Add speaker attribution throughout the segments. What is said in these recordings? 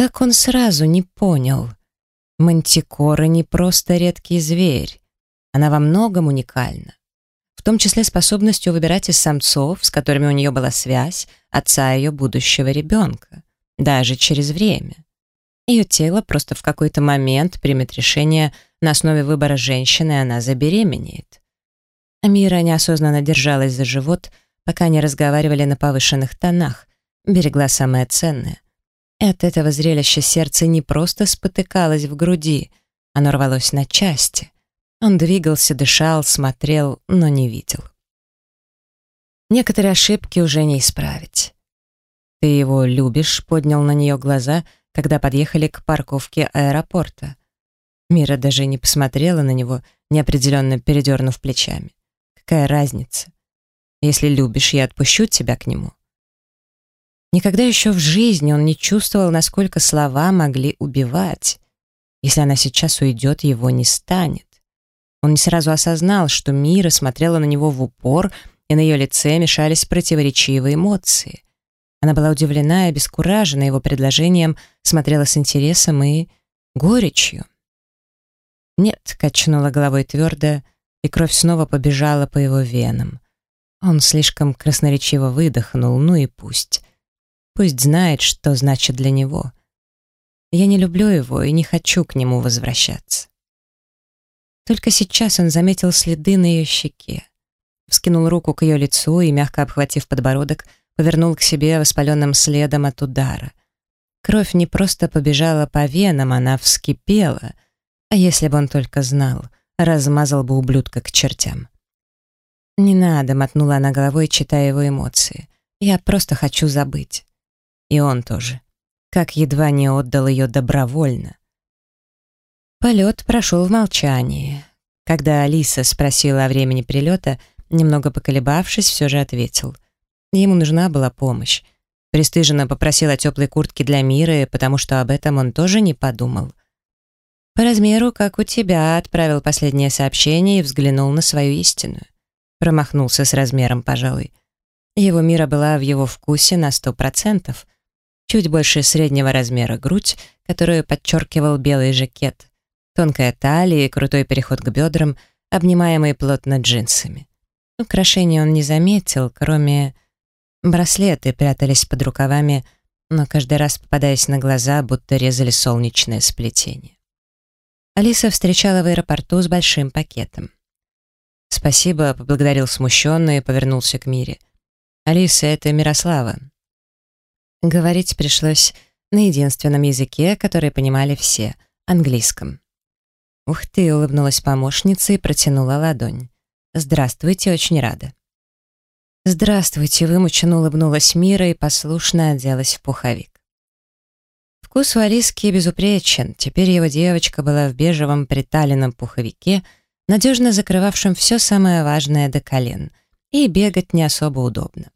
Speaker 1: Как он сразу не понял? Мантикора не просто редкий зверь. Она во многом уникальна. В том числе способностью выбирать из самцов, с которыми у нее была связь, отца ее будущего ребенка, даже через время. Ее тело просто в какой-то момент примет решение на основе выбора женщины, она забеременеет. Амира неосознанно держалась за живот, пока они разговаривали на повышенных тонах, берегла самое ценное. От этого зрелища сердце не просто спотыкалось в груди, оно рвалось на части. Он двигался, дышал, смотрел, но не видел. Некоторые ошибки уже не исправить. «Ты его любишь?» — поднял на нее глаза, когда подъехали к парковке аэропорта. Мира даже не посмотрела на него, неопределенно передернув плечами. «Какая разница? Если любишь, я отпущу тебя к нему». Никогда еще в жизни он не чувствовал, насколько слова могли убивать. Если она сейчас уйдет, его не станет. Он не сразу осознал, что Мира смотрела на него в упор, и на ее лице мешались противоречивые эмоции. Она была удивлена и обескуражена его предложением, смотрела с интересом и горечью. «Нет», — качнула головой твердо, и кровь снова побежала по его венам. Он слишком красноречиво выдохнул, ну и пусть. Пусть знает, что значит для него. Я не люблю его и не хочу к нему возвращаться. Только сейчас он заметил следы на ее щеке. Вскинул руку к ее лицу и, мягко обхватив подбородок, повернул к себе воспаленным следом от удара. Кровь не просто побежала по венам, она вскипела. А если бы он только знал, размазал бы ублюдка к чертям. «Не надо», — мотнула она головой, читая его эмоции. «Я просто хочу забыть». И он тоже. Как едва не отдал ее добровольно. Полет прошел в молчании. Когда Алиса спросила о времени прилета, немного поколебавшись, все же ответил. Ему нужна была помощь. Престыженно попросил о теплой куртке для Миры, потому что об этом он тоже не подумал. «По размеру, как у тебя», отправил последнее сообщение и взглянул на свою истинную. Промахнулся с размером, пожалуй. Его Мира была в его вкусе на сто процентов. Чуть больше среднего размера грудь, которую подчеркивал белый жакет. Тонкая талия и крутой переход к бедрам, обнимаемые плотно джинсами. Украшений он не заметил, кроме... Браслеты прятались под рукавами, но каждый раз попадаясь на глаза, будто резали солнечное сплетение. Алиса встречала в аэропорту с большим пакетом. «Спасибо», — поблагодарил смущенно и повернулся к Мире. «Алиса, это Мирослава». Говорить пришлось на единственном языке, который понимали все — английском. «Ух ты!» — улыбнулась помощница и протянула ладонь. «Здравствуйте, очень рада». «Здравствуйте!» — вымученно улыбнулась Мира и послушно оделась в пуховик. Вкус у Алиски безупречен. Теперь его девочка была в бежевом приталенном пуховике, надежно закрывавшем все самое важное до колен, и бегать не особо удобно.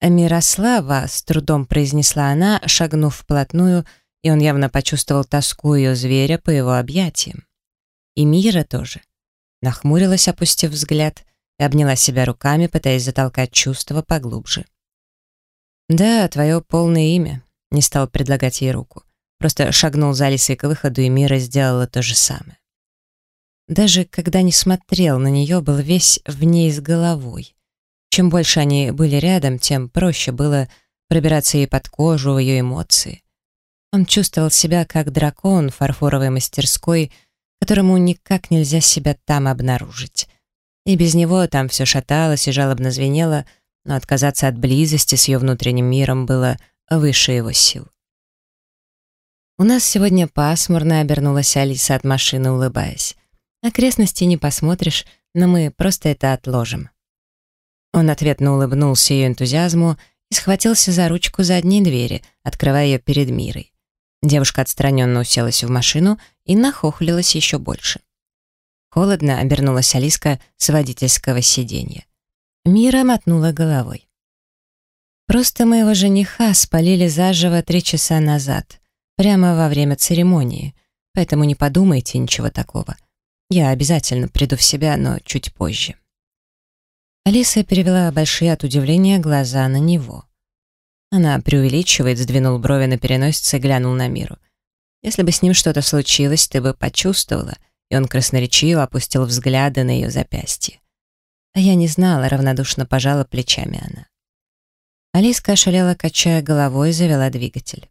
Speaker 1: «Мирослава», — с трудом произнесла она, шагнув вплотную, и он явно почувствовал тоску ее зверя по его объятиям. И Мира тоже. Нахмурилась, опустив взгляд, и обняла себя руками, пытаясь затолкать чувства поглубже. «Да, твое полное имя», — не стал предлагать ей руку. Просто шагнул за Алисой к выходу, и Мира сделала то же самое. Даже когда не смотрел на нее, был весь в ней с головой. Чем больше они были рядом, тем проще было пробираться ей под кожу, в ее эмоции. Он чувствовал себя как дракон в фарфоровой мастерской — которому никак нельзя себя там обнаружить. И без него там все шаталось и жалобно звенело, но отказаться от близости с ее внутренним миром было выше его сил. «У нас сегодня пасмурно», — обернулась Алиса от машины, улыбаясь. «Окрестности не посмотришь, но мы просто это отложим». Он ответно улыбнулся ее энтузиазму и схватился за ручку задней двери, открывая ее перед Мирой. Девушка отстраненно уселась в машину и нахохлилась еще больше. Холодно обернулась Алиска с водительского сиденья. Мира мотнула головой. «Просто моего жениха спалили заживо три часа назад, прямо во время церемонии, поэтому не подумайте ничего такого. Я обязательно приду в себя, но чуть позже». Алиса перевела большие от удивления глаза на него. Она преувеличивает, сдвинул брови на переносице и глянул на миру. Если бы с ним что-то случилось, ты бы почувствовала, и он красноречиво опустил взгляды на ее запястье. А я не знала, равнодушно пожала плечами она. Алиска ошалела, качая головой, завела двигатель.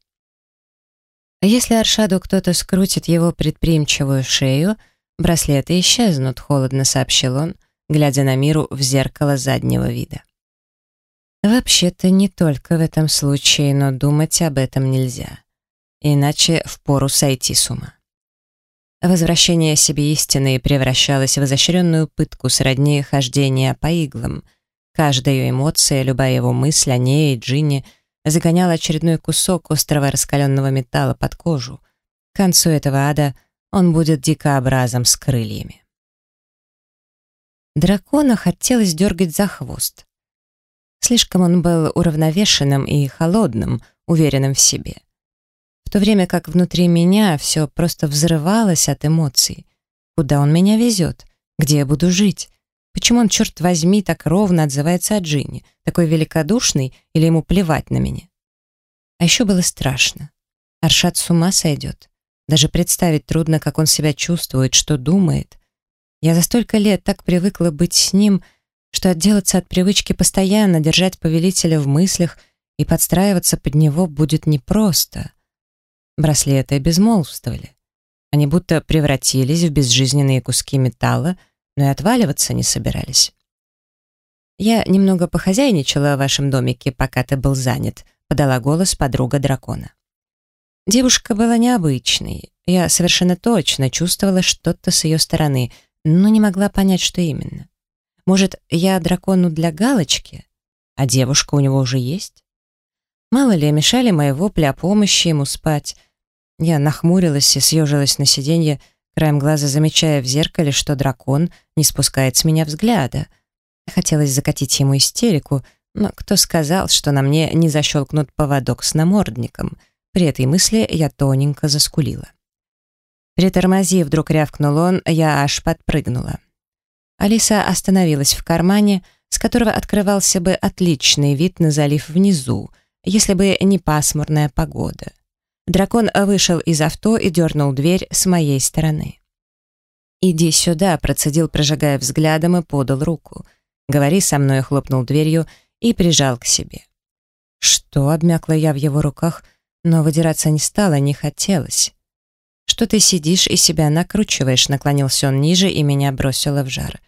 Speaker 1: Если Аршаду кто-то скрутит его предприимчивую шею, браслеты исчезнут, холодно сообщил он, глядя на миру в зеркало заднего вида. Вообще-то не только в этом случае, но думать об этом нельзя. Иначе впору сойти с ума. Возвращение себе истины превращалось в изощренную пытку сродни хождения по иглам. Каждая ее эмоция, любая его мысль о ней и Джинни загоняла очередной кусок острого раскаленного металла под кожу. К концу этого ада он будет дикообразом с крыльями. Дракона хотелось дергать за хвост. Слишком он был уравновешенным и холодным, уверенным в себе. В то время как внутри меня все просто взрывалось от эмоций. Куда он меня везет? Где я буду жить? Почему он, черт возьми, так ровно отзывается о Джинни? Такой великодушный или ему плевать на меня? А еще было страшно. Аршат с ума сойдет. Даже представить трудно, как он себя чувствует, что думает. Я за столько лет так привыкла быть с ним, что отделаться от привычки постоянно держать повелителя в мыслях и подстраиваться под него будет непросто. Браслеты безмолвствовали. Они будто превратились в безжизненные куски металла, но и отваливаться не собирались. «Я немного похозяйничала в вашем домике, пока ты был занят», подала голос подруга дракона. Девушка была необычной. Я совершенно точно чувствовала что-то с ее стороны, но не могла понять, что именно. Может, я дракону для галочки, а девушка у него уже есть? Мало ли, мешали мои вопли о помощи ему спать. Я нахмурилась и съежилась на сиденье, краем глаза замечая в зеркале, что дракон не спускает с меня взгляда. Хотелось закатить ему истерику, но кто сказал, что на мне не защелкнут поводок с намордником? При этой мысли я тоненько заскулила. Притормози, вдруг рявкнул он, я аж подпрыгнула. Алиса остановилась в кармане, с которого открывался бы отличный вид на залив внизу, если бы не пасмурная погода. Дракон вышел из авто и дернул дверь с моей стороны. «Иди сюда», — процедил, прожигая взглядом, и подал руку. «Говори со мной», — хлопнул дверью и прижал к себе. Что, обмякла я в его руках, но выдираться не стала, не хотелось. «Что ты сидишь и себя накручиваешь?» Наклонился он ниже и меня бросило в жар.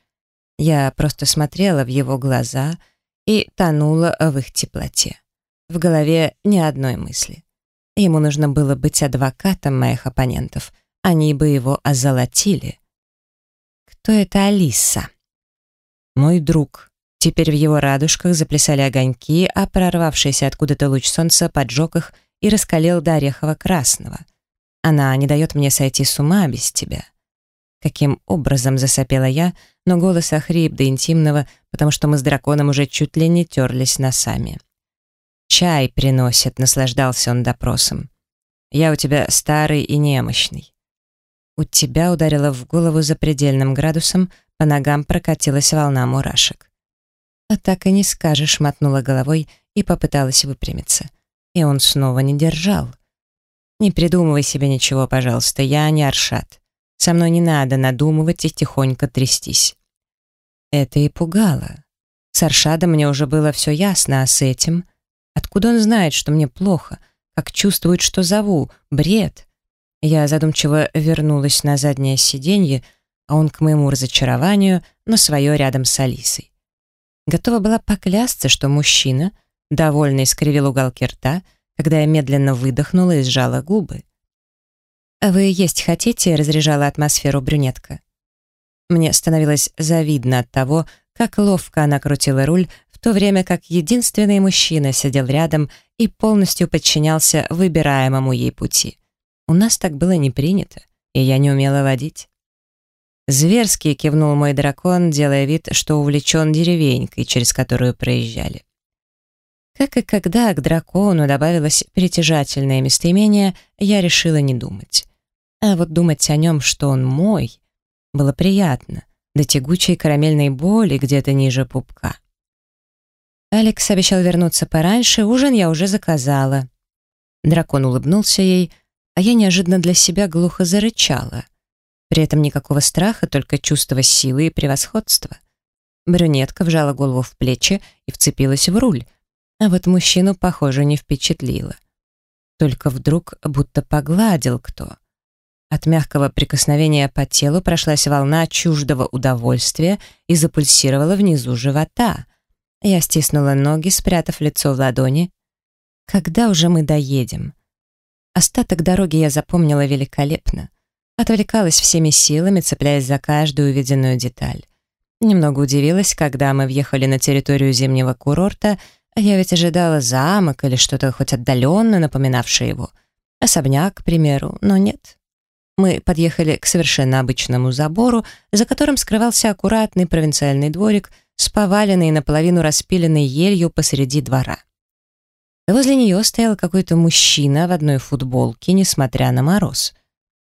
Speaker 1: Я просто смотрела в его глаза и тонула в их теплоте. В голове ни одной мысли. Ему нужно было быть адвокатом моих оппонентов. Они бы его озолотили. Кто это Алиса? Мой друг. Теперь в его радужках заплясали огоньки, а прорвавшийся откуда-то луч солнца поджег их и раскалил до орехово-красного — она не дает мне сойти с ума без тебя. Каким образом засопела я, но голос охрип до интимного, потому что мы с драконом уже чуть ли не терлись носами. «Чай приносит», — наслаждался он допросом. «Я у тебя старый и немощный». У тебя ударило в голову за предельным градусом, по ногам прокатилась волна мурашек. «А так и не скажешь», — мотнула головой и попыталась выпрямиться. И он снова не держал. Не придумывай себе ничего, пожалуйста, я не Аршат. Со мной не надо надумывать и тихонько трястись. Это и пугало. С Аршадом мне уже было все ясно, а с этим... Откуда он знает, что мне плохо? Как чувствует, что зову? Бред. Я задумчиво вернулась на заднее сиденье, а он к моему разочарованию на свое рядом с Алисой. Готова была поклясться, что мужчина, довольно искривил уголки рта, когда я медленно выдохнула и сжала губы. «А «Вы есть хотите?» — разряжала атмосферу брюнетка. Мне становилось завидно от того, как ловко она крутила руль, в то время как единственный мужчина сидел рядом и полностью подчинялся выбираемому ей пути. У нас так было не принято, и я не умела водить. Зверски кивнул мой дракон, делая вид, что увлечен деревенькой, через которую проезжали. Как и когда к дракону добавилось притяжательное местоимение, я решила не думать. А вот думать о нем, что он мой, было приятно, до тягучей карамельной боли где-то ниже пупка. Алекс обещал вернуться пораньше, ужин я уже заказала. Дракон улыбнулся ей, а я неожиданно для себя глухо зарычала. При этом никакого страха, только чувство силы и превосходства. Брюнетка вжала голову в плечи и вцепилась в руль, а вот мужчину, похоже, не впечатлило. Только вдруг будто погладил кто. От мягкого прикосновения по телу прошлась волна чуждого удовольствия и запульсировала внизу живота. Я стиснула ноги, спрятав лицо в ладони. «Когда уже мы доедем?» Остаток дороги я запомнила великолепно. Отвлекалась всеми силами, цепляясь за каждую увиденную деталь. Немного удивилась, когда мы въехали на территорию зимнего курорта, я ведь ожидала замок или что-то хоть отдаленно напоминавшее его. Особняк, к примеру, но нет. Мы подъехали к совершенно обычному забору, за которым скрывался аккуратный провинциальный дворик с поваленной наполовину распиленной елью посреди двора. Возле нее стоял какой-то мужчина в одной футболке, несмотря на мороз.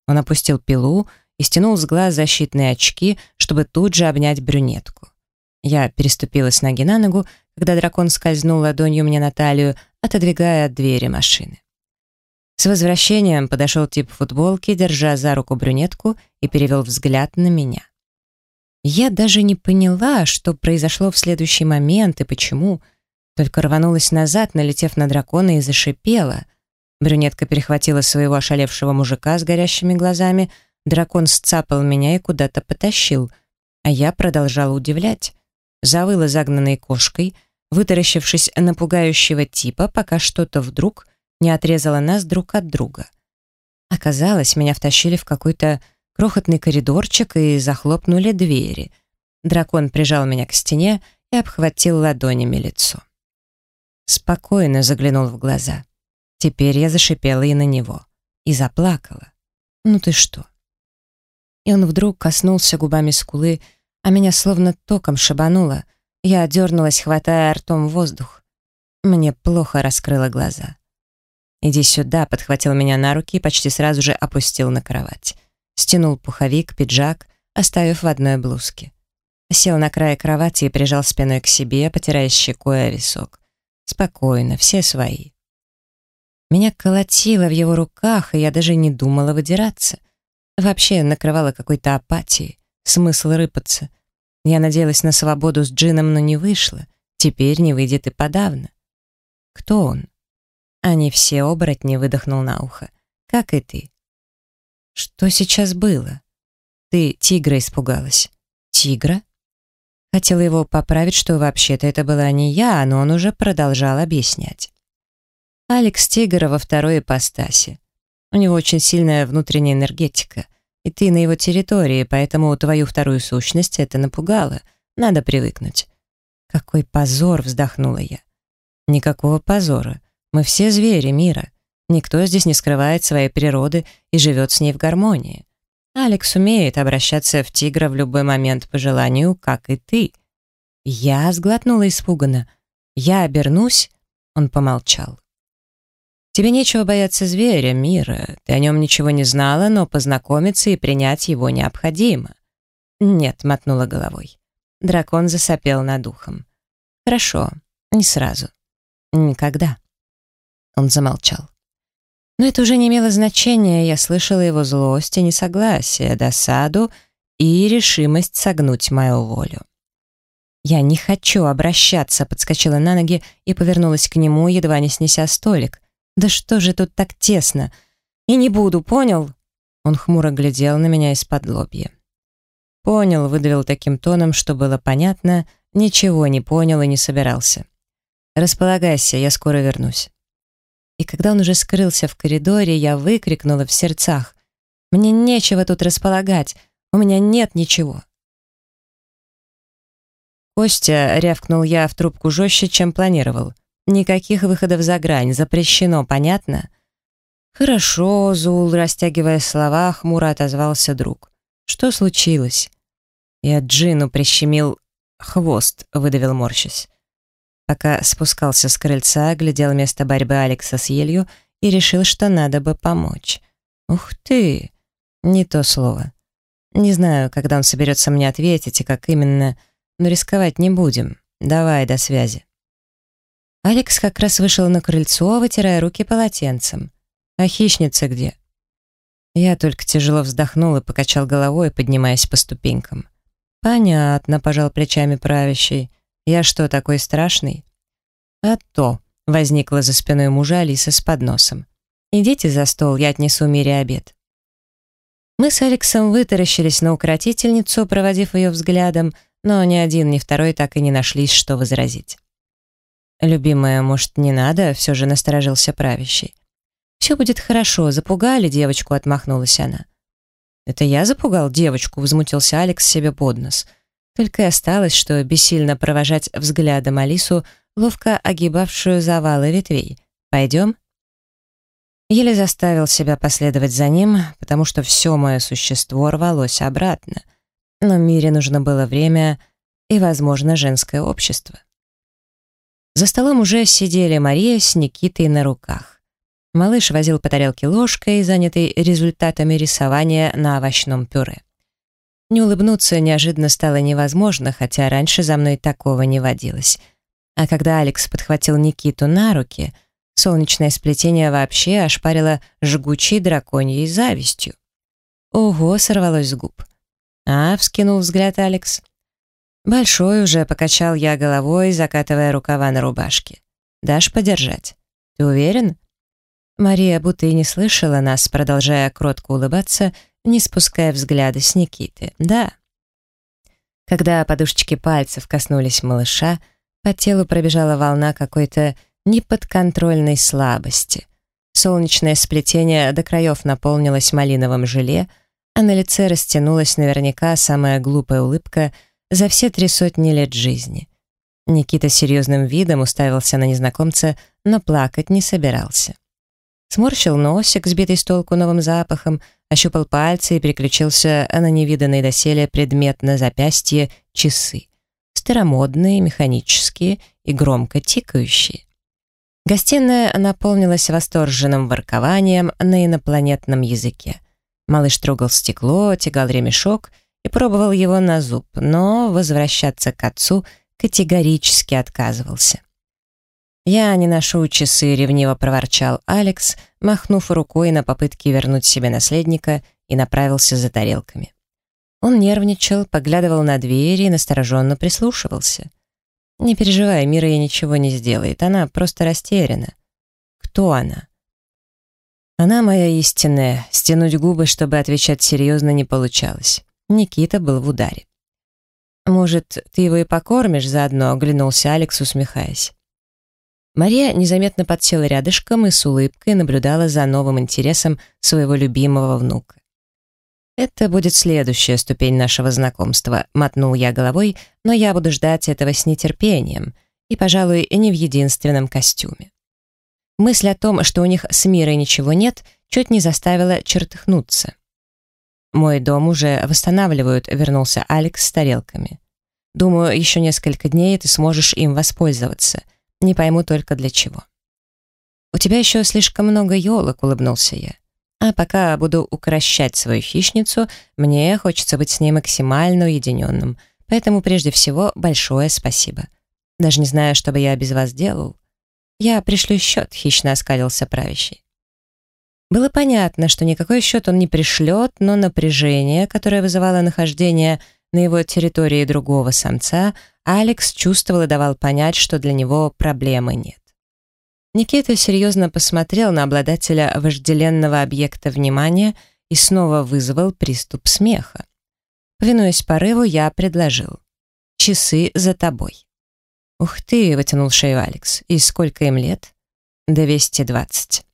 Speaker 1: Он опустил пилу и стянул с глаз защитные очки, чтобы тут же обнять брюнетку. Я переступила с ноги на ногу, когда дракон скользнул ладонью мне на талию, отодвигая от двери машины. С возвращением подошел тип футболки, держа за руку брюнетку и перевел взгляд на меня. Я даже не поняла, что произошло в следующий момент и почему, только рванулась назад, налетев на дракона и зашипела. Брюнетка перехватила своего ошалевшего мужика с горящими глазами, дракон сцапал меня и куда-то потащил, а я продолжала удивлять. Завыла загнанной кошкой — вытаращившись на пугающего типа, пока что-то вдруг не отрезало нас друг от друга. Оказалось, меня втащили в какой-то крохотный коридорчик и захлопнули двери. Дракон прижал меня к стене и обхватил ладонями лицо. Спокойно заглянул в глаза. Теперь я зашипела и на него. И заплакала. «Ну ты что?» И он вдруг коснулся губами скулы, а меня словно током шибануло — я дернулась, хватая ртом воздух. Мне плохо раскрыла глаза. «Иди сюда», — подхватил меня на руки и почти сразу же опустил на кровать. Стянул пуховик, пиджак, оставив в одной блузке. Сел на край кровати и прижал спиной к себе, потирая щекой о висок. Спокойно, все свои. Меня колотило в его руках, и я даже не думала выдираться. Вообще накрывала какой-то апатией. Смысл рыпаться. Я надеялась на свободу с Джином, но не вышло. Теперь не выйдет и подавно. Кто он? Они все оборотни выдохнул на ухо. Как и ты. Что сейчас было? Ты тигра испугалась. Тигра? Хотела его поправить, что вообще-то это была не я, но он уже продолжал объяснять. Алекс Тигр во второй ипостаси. У него очень сильная внутренняя энергетика — и ты на его территории, поэтому твою вторую сущность это напугало. Надо привыкнуть». «Какой позор!» — вздохнула я. «Никакого позора. Мы все звери мира. Никто здесь не скрывает своей природы и живет с ней в гармонии. Алекс умеет обращаться в тигра в любой момент по желанию, как и ты». Я сглотнула испуганно. «Я обернусь?» Он помолчал. Тебе нечего бояться зверя, мира. Ты о нем ничего не знала, но познакомиться и принять его необходимо. Нет, мотнула головой. Дракон засопел над ухом. Хорошо, не сразу. Никогда. Он замолчал. Но это уже не имело значения, я слышала его злость и несогласие, досаду и решимость согнуть мою волю. «Я не хочу обращаться», — подскочила на ноги и повернулась к нему, едва не снеся столик. «Да что же тут так тесно? И не буду, понял?» Он хмуро глядел на меня из-под лобья. «Понял», — выдавил таким тоном, что было понятно, ничего не понял и не собирался. «Располагайся, я скоро вернусь». И когда он уже скрылся в коридоре, я выкрикнула в сердцах. «Мне нечего тут располагать, у меня нет ничего». «Костя», — рявкнул я в трубку жестче, чем планировал. Никаких выходов за грань, запрещено, понятно? Хорошо, Зул, растягивая слова, хмуро отозвался друг. Что случилось? Я Джину прищемил хвост, выдавил морщись. Пока спускался с крыльца, глядел место борьбы Алекса с елью и решил, что надо бы помочь. Ух ты! Не то слово. Не знаю, когда он соберется мне ответить и как именно, но рисковать не будем. Давай, до связи. Алекс как раз вышел на крыльцо, вытирая руки полотенцем. «А хищница где?» Я только тяжело вздохнул и покачал головой, поднимаясь по ступенькам. «Понятно», — пожал плечами правящий. «Я что, такой страшный?» «А то», — возникла за спиной мужа Алиса с подносом. «Идите за стол, я отнесу Мире обед». Мы с Алексом вытаращились на укротительницу, проводив ее взглядом, но ни один, ни второй так и не нашлись, что возразить. «Любимая, может, не надо?» — все же насторожился правящий. «Все будет хорошо, запугали девочку», — отмахнулась она. «Это я запугал девочку?» — возмутился Алекс себе под нос. Только и осталось, что бессильно провожать взглядом Алису, ловко огибавшую завалы ветвей. «Пойдем?» Еле заставил себя последовать за ним, потому что все мое существо рвалось обратно. Но Мире нужно было время и, возможно, женское общество. За столом уже сидели Мария с Никитой на руках. Малыш возил по тарелке ложкой, занятый результатами рисования на овощном пюре. Не улыбнуться неожиданно стало невозможно, хотя раньше за мной такого не водилось. А когда Алекс подхватил Никиту на руки, солнечное сплетение вообще ошпарило жгучей драконьей завистью. «Ого!» — сорвалось с губ. «А?» — вскинул взгляд Алекс. «Большой уже», — покачал я головой, закатывая рукава на рубашке. «Дашь подержать? Ты уверен?» Мария будто и не слышала нас, продолжая кротко улыбаться, не спуская взгляда с Никиты. «Да». Когда подушечки пальцев коснулись малыша, по телу пробежала волна какой-то неподконтрольной слабости. Солнечное сплетение до краев наполнилось малиновым желе, а на лице растянулась наверняка самая глупая улыбка — за все три сотни лет жизни. Никита серьезным видом уставился на незнакомца, но плакать не собирался. Сморщил носик, сбитый с толку новым запахом, ощупал пальцы и переключился на невиданный доселе предмет на запястье часы. Старомодные, механические и громко тикающие. Гостиная наполнилась восторженным воркованием на инопланетном языке. Малыш трогал стекло, тягал ремешок — пробовал его на зуб, но возвращаться к отцу категорически отказывался. «Я не ношу часы», — ревниво проворчал Алекс, махнув рукой на попытки вернуть себе наследника и направился за тарелками. Он нервничал, поглядывал на двери и настороженно прислушивался. «Не переживай, Мира ей ничего не сделает, она просто растеряна». «Кто она?» «Она моя истинная, стянуть губы, чтобы отвечать серьезно, не получалось». Никита был в ударе. «Может, ты его и покормишь заодно?» — оглянулся Алекс, усмехаясь. Мария незаметно подсела рядышком и с улыбкой наблюдала за новым интересом своего любимого внука. «Это будет следующая ступень нашего знакомства», — мотнул я головой, «но я буду ждать этого с нетерпением, и, пожалуй, не в единственном костюме». Мысль о том, что у них с Мирой ничего нет, чуть не заставила чертыхнуться. «Мой дом уже восстанавливают», — вернулся Алекс с тарелками. «Думаю, еще несколько дней ты сможешь им воспользоваться. Не пойму только для чего». «У тебя еще слишком много елок», — улыбнулся я. «А пока буду укращать свою хищницу, мне хочется быть с ней максимально уединенным, поэтому прежде всего большое спасибо. Даже не знаю, что бы я без вас делал». «Я пришлю счет», — хищно оскалился правящий. Было понятно, что никакой счет он не пришлет, но напряжение, которое вызывало нахождение на его территории другого самца, Алекс чувствовал и давал понять, что для него проблемы нет. Никита серьезно посмотрел на обладателя вожделенного объекта внимания и снова вызвал приступ смеха. Повинуясь порыву, я предложил. «Часы за тобой». «Ух ты!» — вытянул шею Алекс. «И сколько им лет?» «Двести двадцать».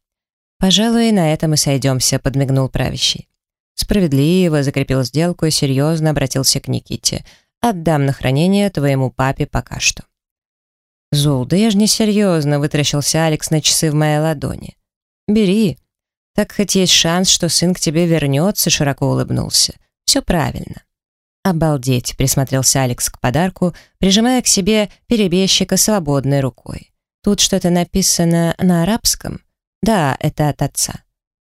Speaker 1: «Пожалуй, на этом и сойдемся», — подмигнул правящий. Справедливо закрепил сделку и серьезно обратился к Никите. «Отдам на хранение твоему папе пока что». «Зул, да я же не серьезно», — вытращился Алекс на часы в моей ладони. «Бери. Так хоть есть шанс, что сын к тебе вернется», — широко улыбнулся. «Все правильно». «Обалдеть», — присмотрелся Алекс к подарку, прижимая к себе перебежчика свободной рукой. «Тут что-то написано на арабском». «Да, это от отца.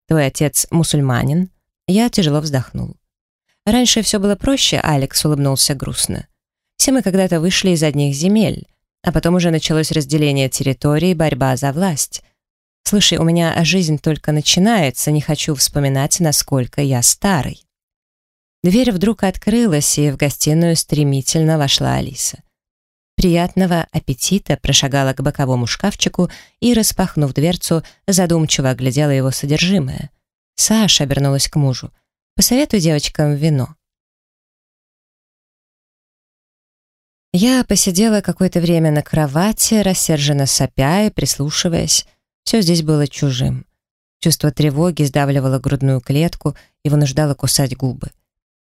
Speaker 1: Твой отец мусульманин?» Я тяжело вздохнул. Раньше все было проще, Алекс улыбнулся грустно. Все мы когда-то вышли из одних земель. А потом уже началось разделение территорий, борьба за власть. Слушай, у меня жизнь только начинается, не хочу вспоминать, насколько я старый. Дверь вдруг открылась, и в гостиную стремительно вошла Алиса. «Приятного аппетита!» прошагала к боковому шкафчику и, распахнув дверцу, задумчиво оглядела его содержимое. Саша обернулась к мужу. «Посоветуй девочкам вино». Я посидела какое-то время на кровати, рассерженно сопя и прислушиваясь. Все здесь было чужим. Чувство тревоги сдавливало грудную клетку и вынуждало кусать губы.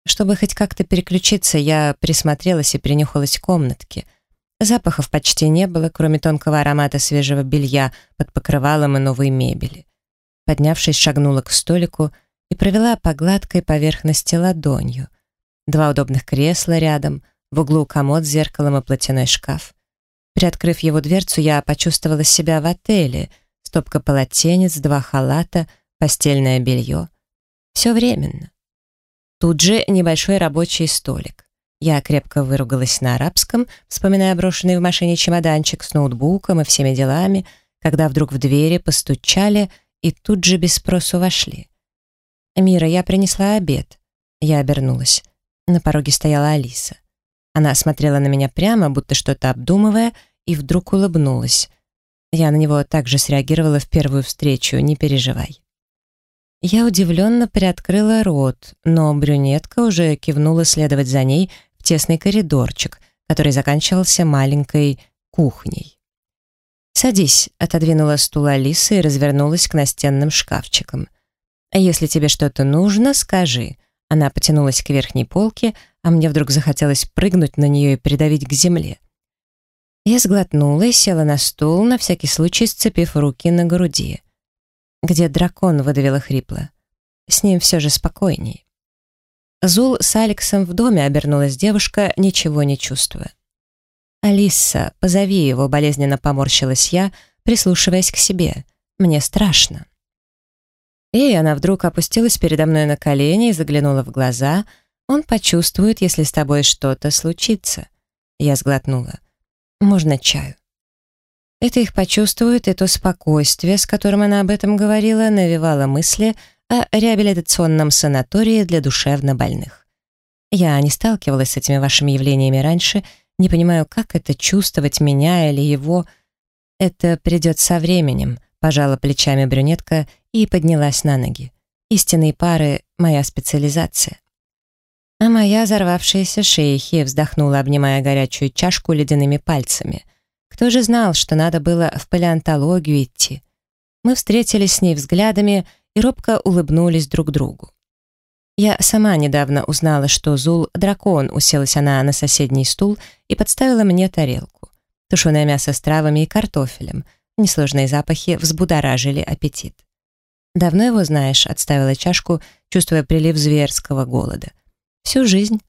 Speaker 1: Чтобы хоть как-то переключиться, я присмотрелась и принюхалась в комнатке. Запахов почти не было, кроме тонкого аромата свежего белья под покрывалом и новой мебели. Поднявшись, шагнула к столику и провела по гладкой поверхности ладонью. Два удобных кресла рядом, в углу комод с зеркалом и платяной шкаф. Приоткрыв его дверцу, я почувствовала себя в отеле. Стопка полотенец, два халата, постельное белье. Все временно. Тут же небольшой рабочий столик. Я крепко выругалась на арабском, вспоминая брошенный в машине чемоданчик с ноутбуком и всеми делами, когда вдруг в двери постучали и тут же без спросу вошли. «Мира, я принесла обед». Я обернулась. На пороге стояла Алиса. Она смотрела на меня прямо, будто что-то обдумывая, и вдруг улыбнулась. Я на него также среагировала в первую встречу, не переживай. Я удивленно приоткрыла рот, но брюнетка уже кивнула следовать за ней в тесный коридорчик, который заканчивался маленькой кухней. «Садись», — отодвинула стул Алисы и развернулась к настенным шкафчикам. «А если тебе что-то нужно, скажи». Она потянулась к верхней полке, а мне вдруг захотелось прыгнуть на нее и придавить к земле. Я сглотнула и села на стул, на всякий случай сцепив руки на груди. «Где дракон?» — выдавила хрипло. «С ним все же спокойней». Зул с Алексом в доме обернулась девушка, ничего не чувствуя. «Алиса, позови его», — болезненно поморщилась я, прислушиваясь к себе. «Мне страшно». И она вдруг опустилась передо мной на колени и заглянула в глаза. «Он почувствует, если с тобой что-то случится». Я сглотнула. «Можно чаю?» Это их почувствует, и то спокойствие, с которым она об этом говорила, навевало мысли о реабилитационном санатории для душевнобольных. Я не сталкивалась с этими вашими явлениями раньше, не понимаю, как это чувствовать меня или его. Это придет со временем, пожала плечами брюнетка и поднялась на ноги. Истинные пары — моя специализация. А моя взорвавшаяся шейхи вздохнула, обнимая горячую чашку ледяными пальцами — кто же знал, что надо было в палеонтологию идти? Мы встретились с ней взглядами и робко улыбнулись друг другу. Я сама недавно узнала, что Зул — дракон, уселась она на соседний стул и подставила мне тарелку. Тушеное мясо с травами и картофелем. Несложные запахи взбудоражили аппетит. «Давно его знаешь?» — отставила чашку, чувствуя прилив зверского голода. «Всю жизнь.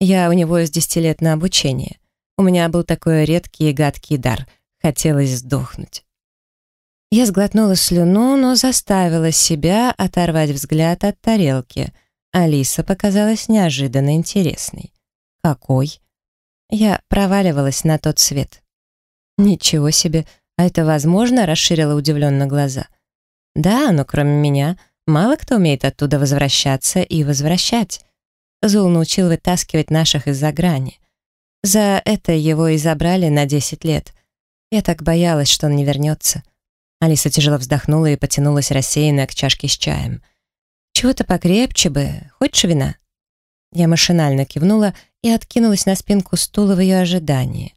Speaker 1: Я у него с десяти лет на обучение. У меня был такой редкий и гадкий дар. Хотелось сдохнуть. Я сглотнула слюну, но заставила себя оторвать взгляд от тарелки. Алиса показалась неожиданно интересной. «Какой?» Я проваливалась на тот свет. «Ничего себе! А это возможно?» — расширила удивленно глаза. «Да, но кроме меня, мало кто умеет оттуда возвращаться и возвращать. Зул научил вытаскивать наших из-за грани. За это его и забрали на 10 лет. Я так боялась, что он не вернется. Алиса тяжело вздохнула и потянулась рассеянно к чашке с чаем. «Чего-то покрепче бы. Хочешь вина?» Я машинально кивнула и откинулась на спинку стула в ее ожидании.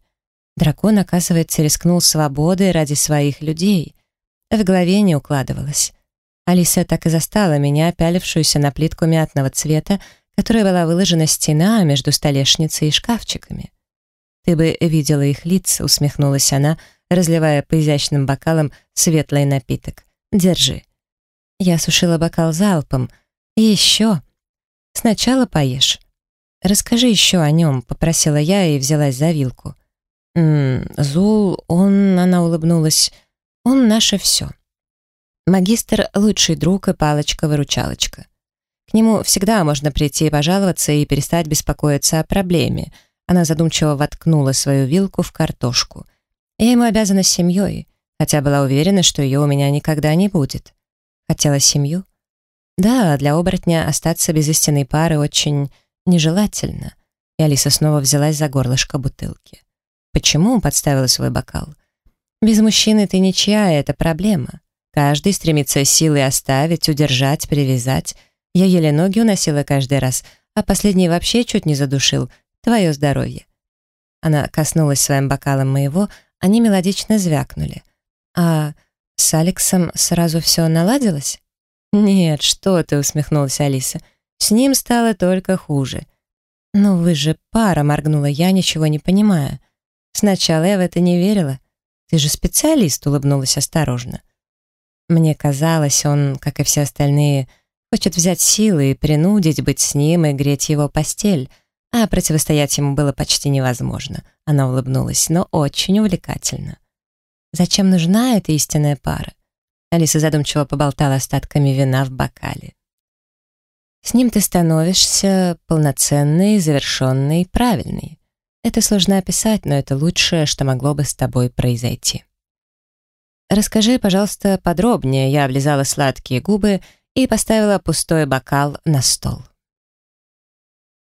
Speaker 1: Дракон, оказывается, рискнул свободой ради своих людей. В голове не укладывалось. Алиса так и застала меня, пялившуюся на плитку мятного цвета, которой была выложена стена между столешницей и шкафчиками. «Ты бы видела их лица», — усмехнулась она, разливая по изящным бокалам светлый напиток. «Держи». Я сушила бокал залпом. «Еще». «Сначала поешь». «Расскажи еще о нем», — попросила я и взялась за вилку. «М -м, Зул, он...» — она улыбнулась. «Он наше все». Магистр — лучший друг и палочка-выручалочка. К нему всегда можно прийти и пожаловаться и перестать беспокоиться о проблеме. Она задумчиво воткнула свою вилку в картошку. Я ему обязана семьей, хотя была уверена, что ее у меня никогда не будет. Хотела семью? Да, для оборотня остаться без истинной пары очень нежелательно. И Алиса снова взялась за горлышко бутылки. Почему подставила свой бокал? Без мужчины ты ничья, это проблема. Каждый стремится силой оставить, удержать, привязать. Я еле ноги уносила каждый раз, а последний вообще чуть не задушил. Твое здоровье. Она коснулась своим бокалом моего, они мелодично звякнули. А с Алексом сразу все наладилось? «Нет, что ты», — усмехнулась Алиса. «С ним стало только хуже». «Ну вы же пара», — моргнула я, ничего не понимая. «Сначала я в это не верила. Ты же специалист», — улыбнулась осторожно. Мне казалось, он, как и все остальные, хочет взять силы и принудить быть с ним и греть его постель, а противостоять ему было почти невозможно. Она улыбнулась, но очень увлекательно. Зачем нужна эта истинная пара? Алиса задумчиво поболтала остатками вина в бокале. С ним ты становишься полноценной, завершенной, правильной. Это сложно описать, но это лучшее, что могло бы с тобой произойти. Расскажи, пожалуйста, подробнее. Я облизала сладкие губы и поставила пустой бокал на стол.